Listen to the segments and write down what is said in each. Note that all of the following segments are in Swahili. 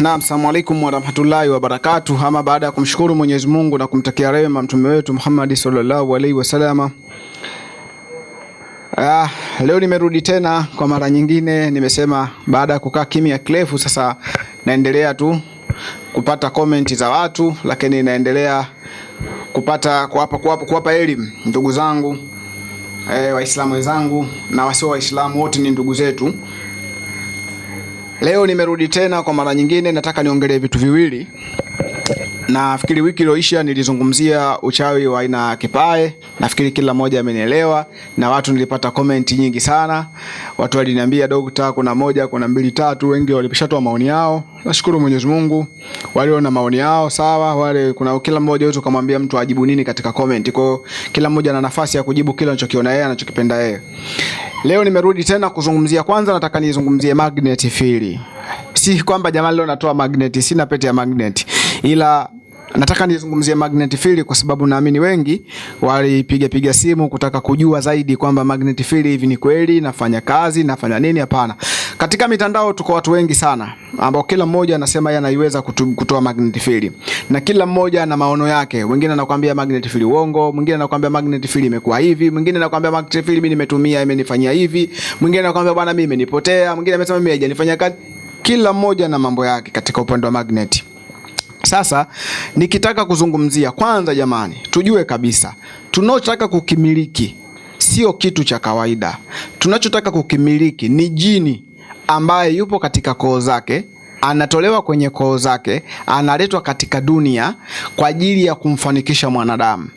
Naam, salamu alaikum warahmatullahi rahmatullahi wa barakatuh. Ama baada ya kumshukuru Mwenyezi Mungu na kumtakia rehema mtume wetu Muhammad sallallahu alaihi wasalama, Ah, leo nimerudi tena kwa mara nyingine. Nimesema baada ya kukaa kimya kirefu, sasa naendelea tu kupata komenti za watu, lakini naendelea kupata kuwapa kuwapa kuwapa elimu ndugu zangu eh, Waislamu wenzangu na wasio Waislamu wote ni ndugu zetu. Leo nimerudi tena kwa mara nyingine, nataka niongelee vitu viwili. Nafikiri wiki iliyoisha nilizungumzia uchawi wa aina ya kipae. Nafikiri kila mmoja amenielewa, na watu nilipata komenti nyingi sana. Watu waliniambia dokta, kuna moja, kuna mbili, tatu. Wengi walipishatoa maoni yao. Nashukuru Mwenyezi Mungu, walio na maoni yao sawa. Wale kuna kila mmoja wetu kumwambia mtu ajibu nini katika komenti. Kwa hiyo kila mmoja ana nafasi ya kujibu kile anachokiona yeye, anachokipenda yeye. Leo nimerudi tena kuzungumzia, kwanza nataka nizungumzie magnet field. Si kwamba jamani leo natoa magnet, sina pete ya magnet, ila nataka nizungumzie magnet field kwa sababu naamini wengi walipiga piga simu kutaka kujua zaidi kwamba magnet field hivi ni kweli nafanya kazi nafanya nini. Hapana, katika mitandao tuko watu wengi sana ambao kila mmoja anasema yeye anaiweza kutoa magnet field na kila mmoja ana maono yake. Wengine anakuambia magnet field uongo, mwingine anakuambia magnet field imekuwa hivi, mwingine anakuambia magnet field mimi nimetumia imenifanyia hivi, mwingine anakuambia bwana mimi imenipotea, mwingine amesema mimi haijanifanyia kazi. Kila mmoja na mambo yake katika upande wa magnet. Sasa nikitaka kuzungumzia kwanza, jamani, tujue kabisa tunaotaka kukimiliki sio kitu cha kawaida. Tunachotaka kukimiliki ni jini ambaye yupo katika koo zake, anatolewa kwenye koo zake, analetwa katika dunia kwa ajili ya kumfanikisha mwanadamu.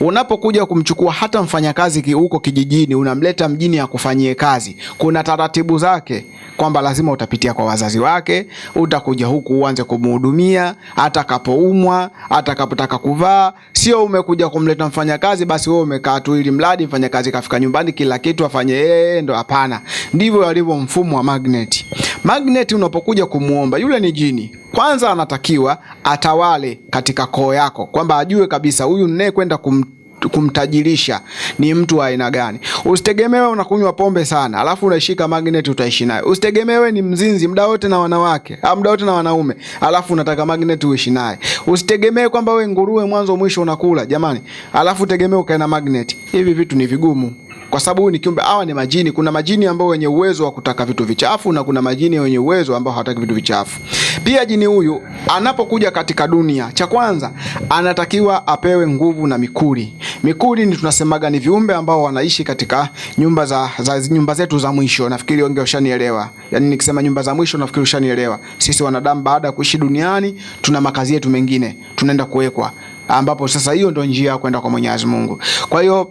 Unapokuja kumchukua hata mfanyakazi huko kijijini, unamleta mjini akufanyie kazi, kuna taratibu zake kwamba lazima utapitia kwa wazazi wake, utakuja huku uanze kumhudumia atakapoumwa, atakapotaka kuvaa. Sio umekuja kumleta mfanyakazi basi wewe umekaa tu ili mradi mfanyakazi kafika nyumbani kila kitu afanye yeye ndo. Hapana, ndivyo alivyo mfumo wa magnet. Magnet unapokuja kumuomba, yule ni jini, kwanza anatakiwa atawale katika koo yako, kwamba ajue kabisa huyu ninaye kwenda kum kumtajirisha ni mtu wa aina gani. Usitegemewe unakunywa pombe sana alafu unaishika magnet utaishi naye. Usitegemewe ni mzinzi muda wote na wanawake au muda wote na wanaume alafu unataka magnet uishi naye. Usitegemee kwamba we nguruwe mwanzo mwisho unakula jamani, alafu tegemee ukae na magnet. Hivi vitu ni vigumu kwa sababu huyu ni kiumbe, hawa ni majini. Kuna majini ambao wenye uwezo wa kutaka vitu vichafu na kuna majini wenye uwezo ambao hawataki vitu vichafu. Pia jini huyu anapokuja katika dunia, cha kwanza anatakiwa apewe nguvu na mikuli. Mikuli ni tunasemaga ni viumbe ambao wanaishi katika nyumba za, za nyumba zetu za mwisho. Nafikiri wengi washanielewa, yaani nikisema nyumba za mwisho, nafikiri ushanielewa. Sisi wanadamu baada ya kuishi duniani tuna makazi yetu mengine, tunaenda kuwekwa, ambapo sasa hiyo ndio njia ya kwenda kwa Mwenyezi Mungu. Kwa hiyo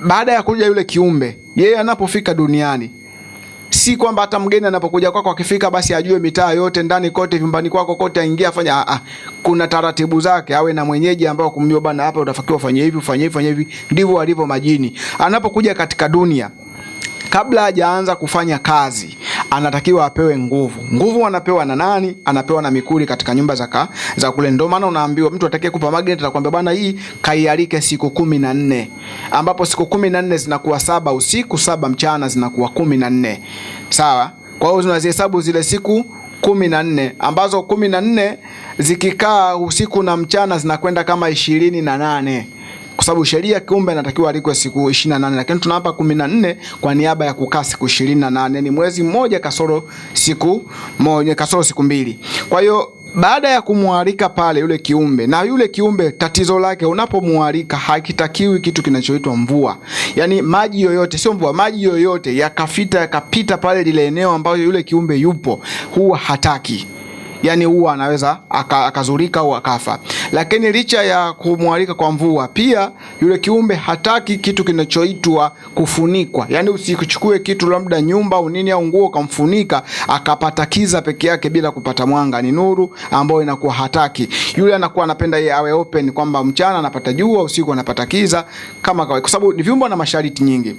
baada ya kuja yule kiumbe, yeye anapofika duniani, si kwamba hata mgeni anapokuja kwako akifika basi ajue mitaa yote ndani kote vyumbani kwako kote aingia afanya. Ah, ah, kuna taratibu zake, awe na mwenyeji ambao kumjua bana, hapa utafakiwa ufanye hivi ufanye hivi ufanye hivi. Ndivyo alivyo majini. Anapokuja katika dunia kabla hajaanza kufanya kazi anatakiwa apewe nguvu. Nguvu anapewa na nani? Anapewa na mikuli katika nyumba za ka, za kule. Ndio maana unaambiwa mtu atakaye kupa magnet atakwambia bwana, hii kaialike siku kumi na nne ambapo siku kumi na nne zinakuwa saba usiku saba mchana zinakuwa kumi na nne sawa. Kwa hiyo unazihesabu zile siku kumi na nne ambazo kumi na nne zikikaa usiku na mchana zinakwenda kama ishirini na nane kwa sababu sheria kiumbe anatakiwa alikwe siku 28 lakini tunawapa 14 kwa niaba ya kukaa siku 28. Ni mwezi mmoja kasoro siku moja, kasoro siku mbili. Kwa hiyo baada ya kumwalika pale yule kiumbe, na yule kiumbe tatizo lake, unapomwalika hakitakiwi kitu kinachoitwa mvua, yaani maji yoyote, sio mvua, maji yoyote yakafita yakapita pale lile eneo ambayo yule kiumbe yupo, huwa hataki yani huwa anaweza aka- akazurika au akafa. Lakini licha ya kumwalika kwa mvua, pia yule kiumbe hataki kitu kinachoitwa kufunikwa, yani usichukue kitu labda nyumba au nini au nguo ukamfunika akapata kiza peke yake bila kupata mwanga, ni nuru ambayo inakuwa hataki. Yule anakuwa anapenda yeye awe open, kwamba mchana anapata jua, usiku anapata kiza kama kawaida, kwa sababu ni viumbe na masharti nyingi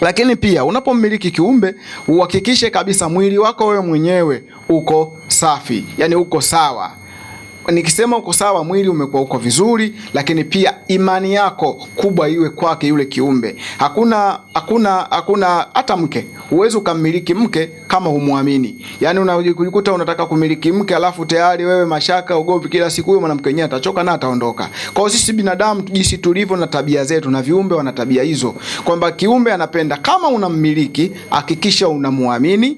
lakini pia unapomiliki kiumbe uhakikishe kabisa mwili wako wewe mwenyewe uko safi, yani uko sawa. nikisema uko sawa, mwili umekuwa uko vizuri, lakini pia imani yako kubwa iwe kwake yule kiumbe. Hakuna hakuna hakuna hata mke, huwezi ukamiliki mke kama humwamini. Yani unajikuta unataka kumiliki mke alafu tayari wewe mashaka, ugomvi kila siku, huyo mwanamke mwenyewe atachoka na ataondoka. Kwa hiyo sisi binadamu jinsi tulivyo na tabia zetu, na viumbe wana tabia hizo, kwamba kiumbe anapenda kama unammiliki, hakikisha unamwamini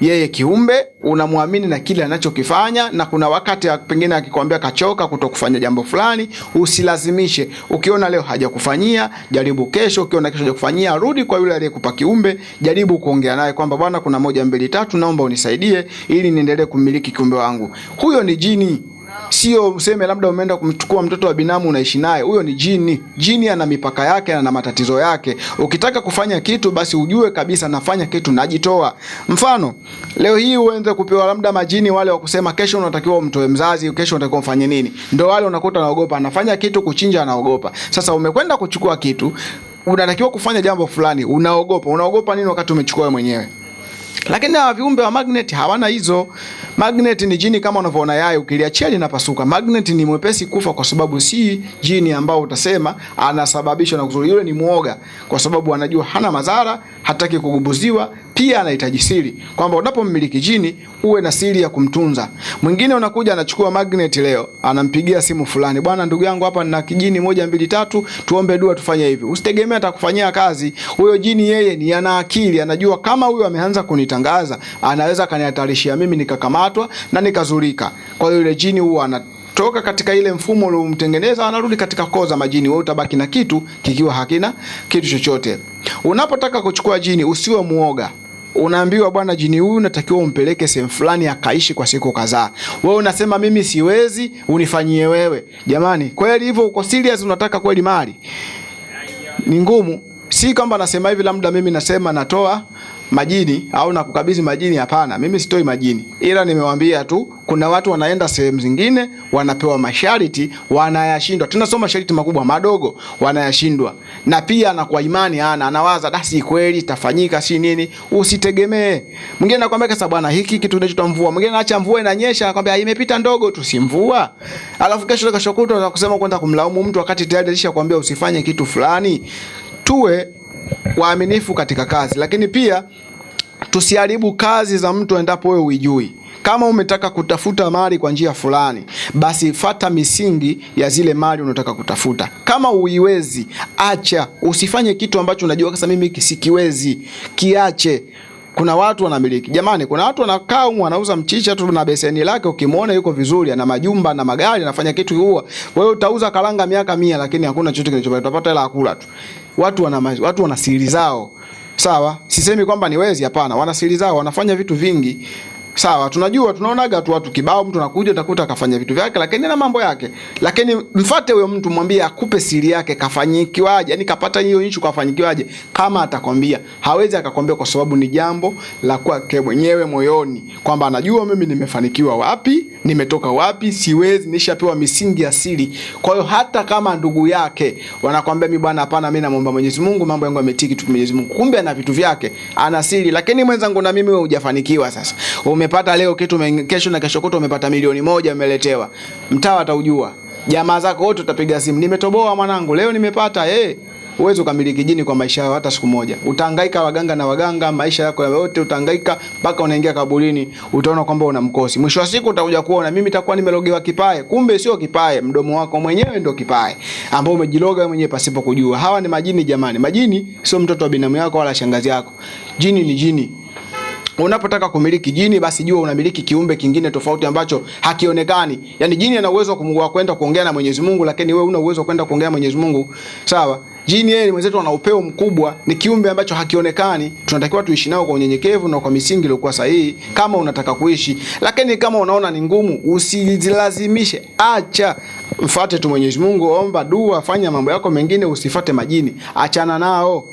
yeye kiumbe unamwamini na kile anachokifanya, na kuna wakati pengine akikwambia kachoka kuto kufanya jambo fulani, usilazimishe. Ukiona leo hajakufanyia, jaribu kesho. Ukiona kesho hajakufanyia, rudi kwa yule aliyekupa kiumbe, jaribu kuongea naye kwamba bwana, kuna moja mbili tatu, naomba unisaidie ili niendelee kumiliki kiumbe wangu. Huyo ni jini. Sio useme labda umeenda kumchukua mtoto wa binamu unaishi naye, huyo ni jini. Jini ana mipaka yake na matatizo yake. Ukitaka kufanya kitu, basi ujue kabisa nafanya kitu, najitoa. Mfano leo hii uanze kupewa labda majini wale wa kusema kesho unatakiwa umtoe mzazi, kesho unatakiwa ufanye nini, ndio wale unakuta anaogopa, anafanya kitu kuchinja, anaogopa. Sasa umekwenda kuchukua kitu, unatakiwa kufanya jambo fulani, unaogopa. Unaogopa nini wakati umechukua mwenyewe? Lakini hawa viumbe wa magnet hawana hizo. Magnet ni jini kama unavyoona yai, ukiliachia linapasuka. Magnet ni mwepesi kufa, kwa sababu si jini ambao utasema anasababishwa na kuzuri. Yule ni muoga, kwa sababu anajua hana madhara, hataki kugumbuziwa, pia anahitaji siri, kwamba unapommiliki jini uwe na siri ya kumtunza. Mwingine unakuja anachukua magnet leo, anampigia simu fulani, bwana, ndugu yangu hapa nina kijini moja mbili tatu, tuombe dua tufanye hivi. Usitegemea atakufanyia kazi huyo jini. Yeye ni ana akili, anajua kama huyo ameanza kunitangaza, anaweza akanihatarishia mimi nikakamatwa na nikazulika. Kwa hiyo yule jini huwa ana toka katika ile mfumo uliomtengeneza anarudi katika koo za majini. Wewe utabaki na kitu kikiwa hakina kitu chochote. Unapotaka kuchukua jini, usiwe muoga. Unaambiwa bwana, jini huyu natakiwa umpeleke sehemu fulani akaishi kwa siku kadhaa. Wewe unasema mimi siwezi, unifanyie wewe. Jamani, kweli hivyo uko serious? Unataka kweli mali? Ni ngumu. Si kwamba nasema hivi labda mimi nasema natoa majini au nakukabidhi majini. Hapana, mimi sitoi majini, ila nimewambia tu kuna watu wanaenda sehemu zingine wanapewa masharti wanayashindwa. tena sio masharti makubwa madogo wanayashindwa, na pia anakuwa imani ana anawaza dasi kweli itafanyika si nini. Usitegemee mwingine anakuambia kasa bwana, hiki kitu kinachoitwa mvua. Mwingine anaacha mvua inanyesha, anakuambia imepita ndogo tu, si mvua. Alafu kesho kesho kutwa anakusema kwenda kumlaumu mtu wakati tayari alishakwambia usifanye kitu fulani. Tuwe waaminifu katika kazi, lakini pia tusiharibu kazi za mtu endapo wewe uijui. Kama umetaka kutafuta mali kwa njia fulani, basi fata misingi ya zile mali unataka kutafuta. Kama uiwezi, acha. Usifanye kitu ambacho unajua kasa mimi sikiwezi, kiache. Kuna watu wanamiliki, jamani, kuna watu wanakaa huko wanauza mchicha tu na beseni lake, ukimwona yuko vizuri, ana majumba na magari, anafanya kitu huwa. Wewe utauza karanga miaka mia, lakini hakuna chochote kinachopata, utapata hela kula tu. Watu wana watu wana siri zao. Sawa, sisemi kwamba ni wezi, hapana. Wana siri zao, wanafanya vitu vingi. Sawa, tunajua tunaonaga tu watu kibao, mtu anakuja utakuta akafanya vitu vyake, lakini na mambo yake. Lakini mfate huyo mtu, mwambie akupe siri yake, kafanyikiwaje, yani kapata hiyo issue kafanyikiwaje. Kama atakwambia, hawezi akakwambia kwa sababu ni jambo la kwake mwenyewe moyoni, kwamba anajua mimi nimefanikiwa wapi, nimetoka wapi, siwezi, nishapewa misingi ya siri. Kwa hiyo hata kama ndugu yake wanakwambia mimi bwana, hapana, mimi naomba Mwenyezi Mungu, mambo yangu yametiki tu Mwenyezi Mungu, kumbe ana vitu vyake, ana siri. Lakini mwenzangu, na mimi wewe hujafanikiwa sasa umepata leo kitu, kesho na kesho kutwa umepata milioni moja umeletewa, mtaa ataujua, jamaa zako wote utapiga simu, nimetoboa mwanangu, leo nimepata eh. Uwezi ukamiliki jini kwa maisha yao hata siku moja. Utahangaika waganga na waganga, maisha yako yote utahangaika mpaka unaingia kaburini, utaona kwamba una mkosi. Mwisho wa siku utakuja kuona mimi nitakuwa nimelogewa kipae, kumbe sio kipae, mdomo wako mwenyewe ndio kipae ambao umejiloga mwenyewe pasipo kujua. Hawa ni majini jamani. Majini sio mtoto wa binamu yako wala shangazi yako. Jini ni jini. Unapotaka kumiliki jini basi jua unamiliki kiumbe kingine tofauti ambacho hakionekani. Yani jini ana uwezo wa kwenda kuongea na Mwenyezi Mungu, lakini wewe una uwezo wa kwenda kuongea na Mwenyezi Mungu. Sawa? Jini yeye mwenzetu, ana upeo mkubwa, ni kiumbe ambacho hakionekani. Tunatakiwa tuishi nao kwa unyenyekevu na kwa misingi iliyokuwa sahihi, kama unataka kuishi. Lakini kama unaona ni ngumu, usijilazimishe, acha. mfate tu Mwenyezi Mungu, omba dua, fanya mambo yako mengine, usifate majini, achana nao.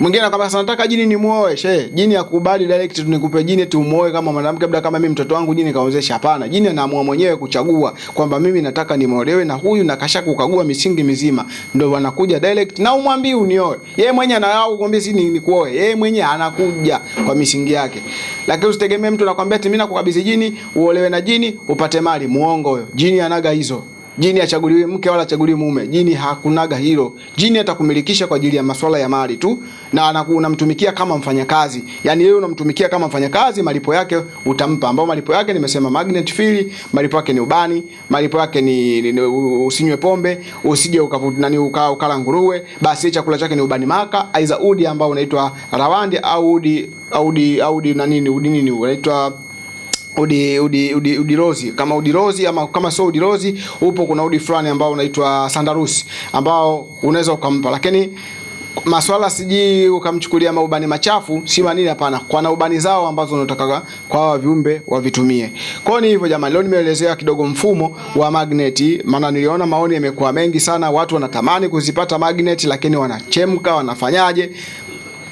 Mwingine anakwambia sasa nataka jini nimuoe. She, jini akubali direct tu nikupe jini tu muoe kama mwanamke labda kama mimi mtoto wangu jini kaozesha. Hapana, jini anaamua mwenyewe kuchagua kwamba mimi nataka nimuolewe na huyu na kasha kukagua misingi mizima. Ndio wanakuja direct na umwambie unioe. Yeye mwenyewe anao kukwambia si nikuoe. Yeye mwenyewe anakuja kwa misingi yake. Lakini usitegemee mtu anakuambia ati mimi nakukabidhi jini, uolewe na jini, upate mali. Muongo huyo. Jini anaga hizo. Jini achaguliwe mke wala achaguliwe mume. Jini hakunaga hilo. Jini atakumilikisha kwa ajili ya masuala ya mali tu na unamtumikia kama mfanyakazi. Yaani yeye unamtumikia kama mfanyakazi, malipo yake utampa. Ambao malipo yake nimesema magnet fili, malipo yake ni ubani, malipo yake ni, ni, ni usinywe pombe, usije ukavuta uka, ukala nguruwe, basi chakula chake ni ubani maka, aidha udi ambao unaitwa rawandi au udi au udi au udi nani udi nini unaitwa udi udi udi udi rozi kama udi rozi ama kama sio udi rozi, upo kuna udi fulani ambao unaitwa sandarusi ambao unaweza ukampa, lakini maswala siji ukamchukulia maubani machafu si manini, hapana. Kwa na ubani zao ambazo unataka kwa hawa viumbe wavitumie. Kwa ni hivyo jamani, leo nimeelezea kidogo mfumo wa magneti, maana niliona maoni yamekuwa mengi sana, watu wanatamani kuzipata magneti, lakini wanachemka, wanafanyaje?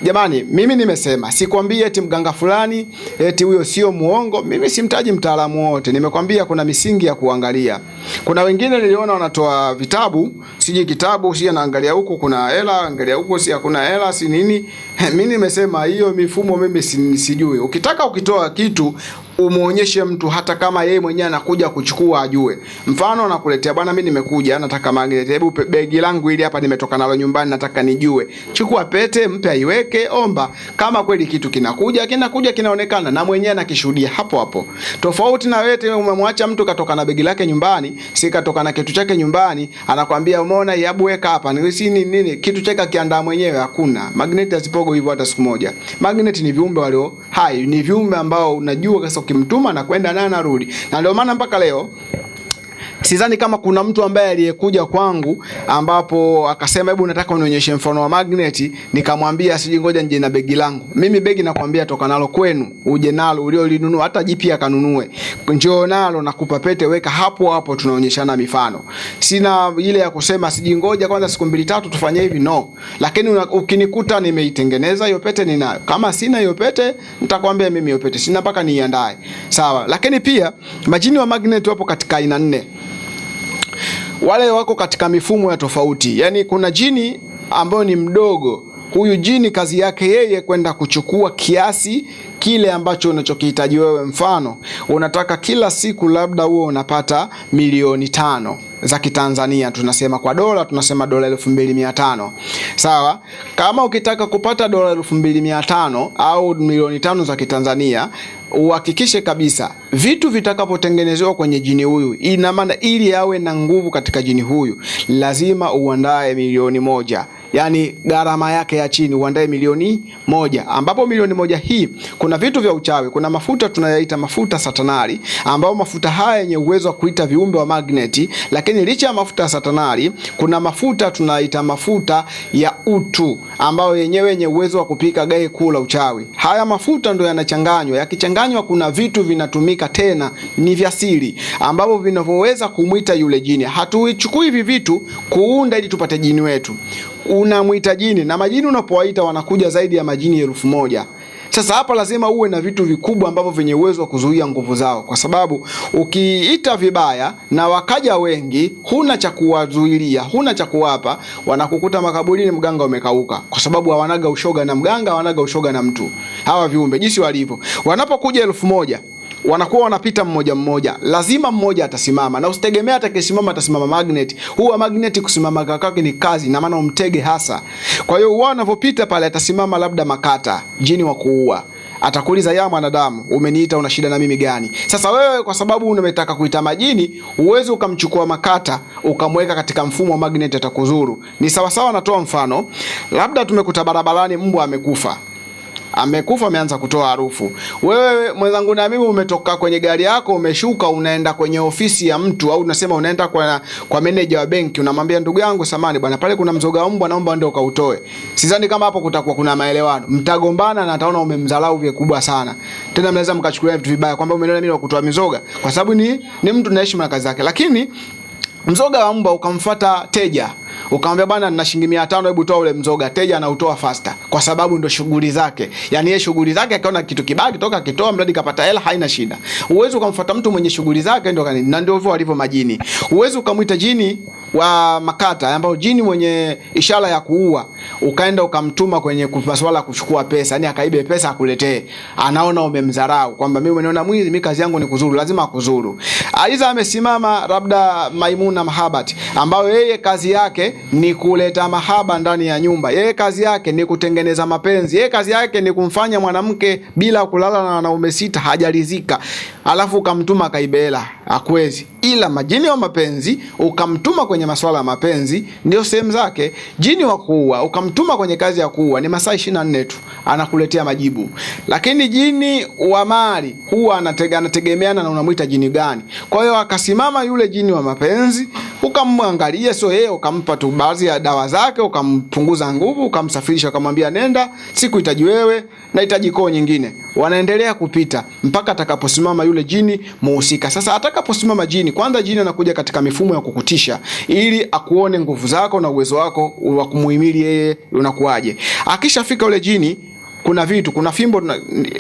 Jamani, mimi nimesema sikwambie eti mganga fulani eti huyo sio muongo. Mimi simtaji mtaalamu wote, nimekwambia kuna misingi ya kuangalia. Kuna wengine niliona wanatoa vitabu, siji kitabu sije naangalia huko kuna hela, angalia huko si hakuna hela, si nini. Mimi nimesema hiyo mifumo mimi sijui. Ukitaka ukitoa kitu umuonyeshe mtu hata kama yeye mwenyewe anakuja kuchukua ajue. Mfano nakuletea bwana, mimi nimekuja nataka magnet, hebu begi langu hili hapa nimetoka nalo nyumbani, nataka nijue. Chukua pete, mpe aiweke, omba. Kama kweli kitu kinakuja, kinakuja kinaonekana na mwenyewe anakishuhudia hapo hapo. Tofauti na wewe umemwacha mtu katoka na begi lake nyumbani, si katoka na kitu chake nyumbani, anakwambia umeona, hebu weka hapa. Ni nini nini, kitu cheka kiandaa mwenyewe hakuna. magneti asipogo hivyo hata siku moja. magneti ni viumbe walio hai, ni viumbe ambao unajua kasa ukimtuma na kwenda naye anarudi, na ndio maana mpaka leo sidhani kama kuna mtu ambaye aliyekuja kwangu ambapo akasema hebu nataka unionyeshe mfano wa magneti, nikamwambia siji, ngoja nje na begi langu. Mimi begi nakwambia toka nalo kwenu, uje nalo uliolinunua, hata jipya kanunue, njoo nalo, nakupa pete, weka hapo hapo, tunaonyeshana mifano. Sina ile ya kusema siji, ngoja kwanza siku mbili tatu tufanye hivi, no. Lakini ukinikuta nimeitengeneza hiyo pete ninayo. Kama sina hiyo pete, nitakwambia mimi hiyo pete sina, mpaka niiandae, sawa. Lakini pia majini wa magnet wapo katika aina nne wale wako katika mifumo ya tofauti. Yaani kuna jini ambayo ni mdogo. Huyu jini kazi yake yeye kwenda kuchukua kiasi kile ambacho unachokihitaji wewe. Mfano, unataka kila siku labda huo unapata milioni tano za Kitanzania, tunasema kwa dola, tunasema dola elfu mbili mia tano sawa. Kama ukitaka kupata dola elfu mbili mia tano au milioni tano za Kitanzania, uhakikishe kabisa vitu vitakapotengenezewa kwenye jini huyu, ina maana ili awe na nguvu katika jini huyu lazima uandae milioni moja yaani gharama yake ya chini uandae milioni moja, ambapo milioni moja hii kuna vitu vya uchawi. Kuna mafuta tunayaita mafuta satanari, ambao mafuta haya yenye uwezo wa kuita viumbe wa magneti. Lakini licha ya mafuta ya satanari, kuna mafuta tunaita mafuta ya utu, ambayo yenyewe yenye uwezo wa kupika gai kuu la uchawi. Haya mafuta ndio yanachanganywa, yakichanganywa, kuna vitu vinatumika tena, ni vya siri, ambavyo vinavyoweza kumwita yule jini. Hatuichukui hivi vitu kuunda ili tupate jini wetu unamwita jini na majini unapowaita wanakuja zaidi ya majini elfu moja. Sasa hapa lazima uwe na vitu vikubwa ambavyo vyenye uwezo wa kuzuia nguvu zao, kwa sababu ukiita vibaya na wakaja wengi, huna cha kuwazuilia, huna cha kuwapa, wanakukuta makaburini, mganga umekauka, kwa sababu hawanaga ushoga na mganga, hawanaga ushoga na mtu. Hawa viumbe jinsi walivyo, wanapokuja elfu moja wanakuwa wanapita mmoja mmoja, lazima mmoja atasimama, na usitegemea atakayesimama atasimama magnet. Huwa magnet kusimama kakake ni kazi, na maana umtege hasa. Kwa hiyo wao wanavyopita pale, atasimama labda makata, jini wa kuua atakuuliza ya mwanadamu, umeniita una shida na mimi gani? Sasa wewe kwa sababu umetaka kuita majini, uwezi ukamchukua makata ukamweka katika mfumo wa magnet, atakuzuru. Ni sawasawa, natoa mfano, labda tumekuta barabarani mbwa amekufa amekufa ameanza kutoa harufu. Wewe mwenzangu na mimi umetoka kwenye gari yako umeshuka, unaenda kwenye ofisi ya mtu au unasema unaenda kwa kwa meneja wa benki, unamwambia ndugu yangu, samani bwana, pale kuna mzoga wa mbwa, naomba ndio kautoe. Sidhani kama hapo kutakuwa kuna maelewano, mtagombana na ataona umemdharau vikubwa sana. Tena mnaweza mkachukulia vitu vibaya kwamba umeniona mimi nakutoa mizoga, kwa sababu ni ni mtu na heshima na kazi yake, lakini mzoga wa mbwa ukamfuata teja ukamwambia bwana, nina shilingi 500, hebu toa ule mzoga. Teja anautoa faster, kwa sababu ndo shughuli zake. Yani yeye shughuli zake, akaona kitu kibaya kitoka, kitoa mradi kapata hela, haina shida. Uwezo ukamfuata mtu mwenye shughuli zake, ndo kanini, na ndio hivyo walivyo majini. Uwezo ukamwita jini wa makata ambao jini mwenye ishara ya kuua ukaenda ukamtuma kwenye masuala kuchukua pesa, yani akaibe pesa akuletee, anaona umemdharau kwamba mimi umeona mwizi, mimi kazi yangu ni kuzuru, lazima akuzuru. Aidha amesimama labda Maimuna Mahabat, ambayo yeye kazi yake ni kuleta mahaba ndani ya nyumba, yeye kazi yake ni kutengeneza mapenzi, yeye kazi yake ni kumfanya mwanamke bila kulala na wanaume sita hajalizika, alafu ukamtuma akaibe hela, akwezi. Ila majini wa mapenzi ukamtuma kwenye masuala ya mapenzi, ndio sehemu zake. Jini wa kuua ukamtuma kwenye kazi ya kuua, ni masaa 24 tu anakuletea majibu. Lakini jini wa mali huwa anatega, anategemeana na unamwita jini gani. Kwa hiyo akasimama yule jini wa mapenzi, ukamwangalia, sio yeye, ukampa tu baadhi ya dawa zake, ukampunguza nguvu, ukamsafirisha, ukamwambia nenda, sikuhitaji wewe, nahitaji koo nyingine. Wanaendelea kupita mpaka atakaposimama yule jini muhusika. Sasa atakaposimama jini, kwanza jini anakuja katika mifumo ya kukutisha ili akuone nguvu zako na uwezo wako wa kumuhimili yeye unakuwaje. Akishafika yule jini kuna vitu, kuna fimbo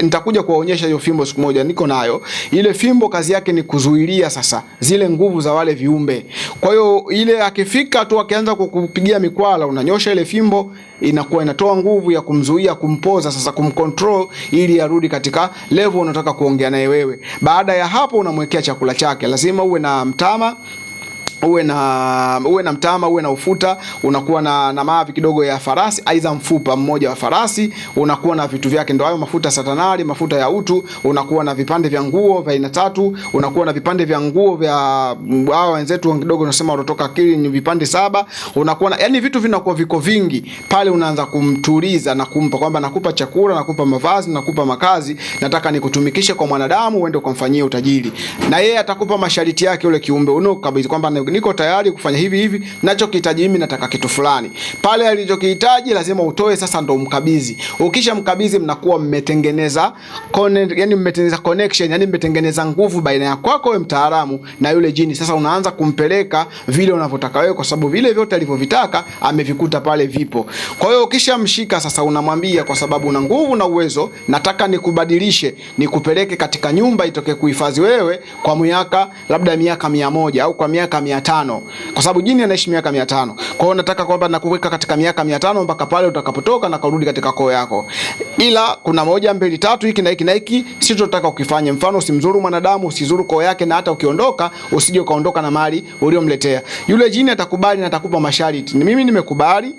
nitakuja kuwaonyesha hiyo fimbo siku moja, niko nayo. Ile fimbo kazi yake ni kuzuilia sasa zile nguvu za wale viumbe. Kwa hiyo ile akifika tu akianza kukupigia mikwala, unanyosha ile fimbo, inakuwa inatoa nguvu ya kumzuia, kumpoza, sasa kumcontrol, ili arudi katika level unataka kuongea naye wewe. Baada ya hapo, unamwekea chakula chake, lazima uwe na mtama uwe na uwe na mtama uwe na ufuta, unakuwa na, na mavi kidogo ya farasi, aidha mfupa mmoja wa farasi, unakuwa na vitu vyake, ndio hayo mafuta satanari, mafuta ya utu, unakuwa na vipande vya nguo vya aina tatu, unakuwa na vipande vya nguo vya hao wenzetu kidogo unasema walotoka akili ni vipande saba, unakuwa na yani vitu vinakuwa viko vingi pale, unaanza kumtuliza na kumpa kwamba nakupa chakula, nakupa mavazi, nakupa makazi, nataka nikutumikishe kwa mwanadamu, uende ukamfanyie utajiri, na yeye atakupa masharti yake yule kiumbe. Unokabidhi kwamba niko tayari kufanya hivi hivi, ninachokihitaji mimi, nataka kitu fulani. Pale alichokihitaji lazima utoe, sasa ndo mkabidhi. Ukisha mkabidhi, mnakuwa mmetengeneza connect, yani mmetengeneza connection, yani mmetengeneza nguvu baina ya kwako wewe mtaalamu na yule jini. Sasa unaanza kumpeleka vile unavyotaka wewe, kwa sababu vile vyote alivyovitaka amevikuta pale vipo. Kwa hiyo ukishamshika sasa, unamwambia kwa sababu una nguvu na uwezo, nataka nikubadilishe, nikupeleke katika nyumba itoke kuhifadhi wewe kwa miaka labda miaka mia moja au kwa miaka mia tano kwa sababu jini anaishi miaka mia tano Kwa hiyo nataka kwamba nakuweka katika miaka mia tano mpaka pale utakapotoka na kurudi katika koo yako, ila kuna moja mbili tatu, hiki na hiki na hiki sitotaka ukifanye. Mfano, usimzuru mwanadamu, usizuru koo yake, na hata ukiondoka usije ukaondoka na mali uliomletea. Yule jini atakubali na atakupa masharti. Mimi nimekubali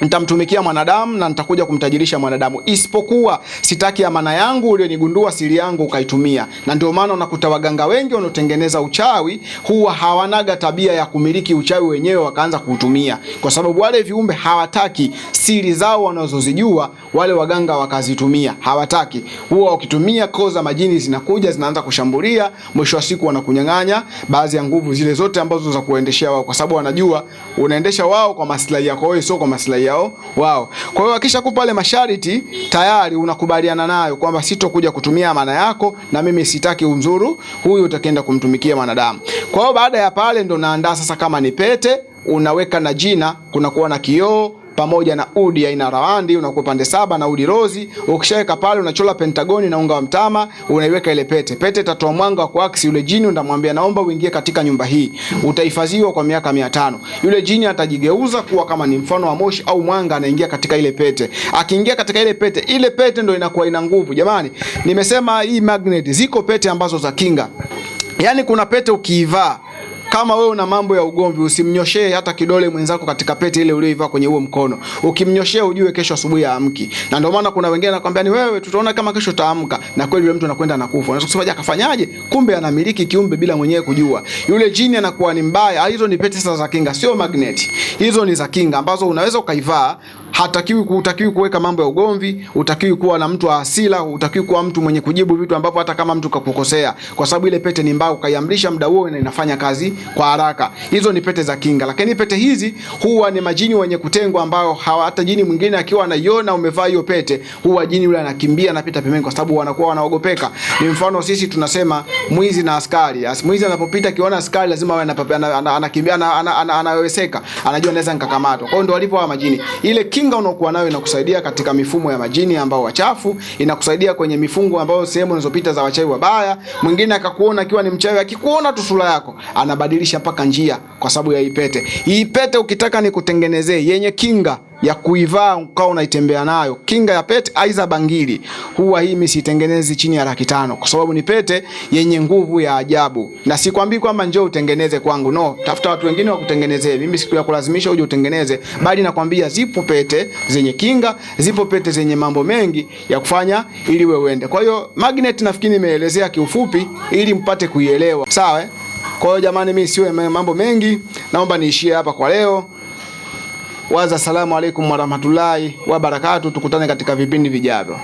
nitamtumikia mwanadamu na nitakuja kumtajirisha mwanadamu, isipokuwa sitaki amana yangu ulionigundua siri yangu ukaitumia. Na ndio maana unakuta waganga wengi wanaotengeneza uchawi huwa hawanaga tabia ya kumiliki uchawi wenyewe wakaanza kuutumia, kwa sababu wale viumbe hawataki siri zao wanazozijua wale waganga wakazitumia, hawataki. Huwa wakitumia koo za majini zinakuja zinaanza kushambulia, mwisho wa siku wanakunyang'anya baadhi ya nguvu zile zote ambazo za kuendeshea wao, kwa sababu wanajua unaendesha wao kwa maslahi yako wewe, sio kwa maslahi yao wao. Kwa hiyo akishakupa ile masharti tayari unakubaliana nayo kwamba sitokuja kutumia amana yako na mimi sitaki umzuru huyu utakenda kumtumikia mwanadamu. Kwa hiyo baada ya pale ndo naandaa sasa, kama ni pete unaweka na jina, kunakuwa na kioo pamoja na udi aina rawandi, unakuwa pande saba na udi rozi. Ukishaweka pale, unachola pentagoni na unga wa mtama, unaiweka ile pete. Pete itatoa mwanga wa kuaksi yule jini, unamwambia naomba uingie katika nyumba hii, utahifadhiwa kwa miaka mia tano. Yule jini atajigeuza kuwa kama ni mfano wa moshi au mwanga, anaingia katika ile pete. Akiingia katika ile pete, ile pete ndio inakuwa ina nguvu. Jamani, nimesema hii magnet, ziko pete ambazo za kinga, yaani kuna pete ukiivaa kama wewe una mambo ya ugomvi, usimnyoshee hata kidole mwenzako katika pete ile uliyoivaa kwenye huo mkono. Ukimnyoshea ujue kesho asubuhi haamki. Na ndio maana kuna wengine anakuambia ni wewe, tutaona kama kesho utaamka, na kweli yule mtu anakwenda anakufa. Unaweza kusema je, akafanyaje? Kumbe anamiliki kiumbe bila mwenyewe kujua. Yule jini anakuwa ni mbaya. Hizo ni pete sasa za kinga, sio magneti. Hizo ni za kinga ambazo unaweza ukaivaa hatakiwi hutakiwi kuweka mambo ya ugomvi, utakiwi kuwa na mtu wa hasira, utakiwi kuwa mtu mwenye kujibu vitu ambavyo hata kama mtu kakukosea, kwa sababu ile pete ni mbao, ukaiamrisha muda huo na inafanya kazi kwa haraka. Hizo ni pete za kinga, lakini pete hizi huwa ni majini wenye kutengwa, ambao hawa hata jini mwingine akiwa anaiona umevaa hiyo pete, huwa jini yule anakimbia na pita pembeni, kwa sababu wanakuwa wanaogopeka. Ni mfano sisi tunasema mwizi na askari. As mwizi anapopita akiona askari lazima awe anakimbia, anaweseka, anajua anaweza nikakamatwa. Kwa hiyo ndio walivyo majini. Ile kinga unaokuwa nayo inakusaidia katika mifumo ya majini ambao wachafu, inakusaidia kwenye mifungo ambayo sehemu unazopita za wachawi wabaya. Mwingine akakuona akiwa ni mchawi, akikuona tu sura yako anabadilisha mpaka njia kwa sababu ya ipete pete. Hii pete ukitaka nikutengenezee yenye kinga ya kuivaa ukawa unaitembea nayo, kinga ya pete aiza bangili, huwa hii mimi sitengenezi chini ya laki tano kwa sababu ni pete yenye nguvu ya ajabu, na sikwambii kwamba njoo utengeneze kwangu, no, tafuta watu wengine wakutengenezee. Mimi siku ya kulazimisha uje utengeneze, bali nakwambia zipo pete zenye kinga, zipo pete zenye mambo mengi ya kufanya ili wewe uende. Kwa hiyo magnet nafikiri nimeelezea kiufupi ili mpate kuielewa, sawa eh? Kwa hiyo jamani, mimi siwe mambo mengi, naomba niishie hapa kwa leo. Waza, assalamu alaikum warahmatullahi wabarakatu. Tukutane katika vipindi vijavyo.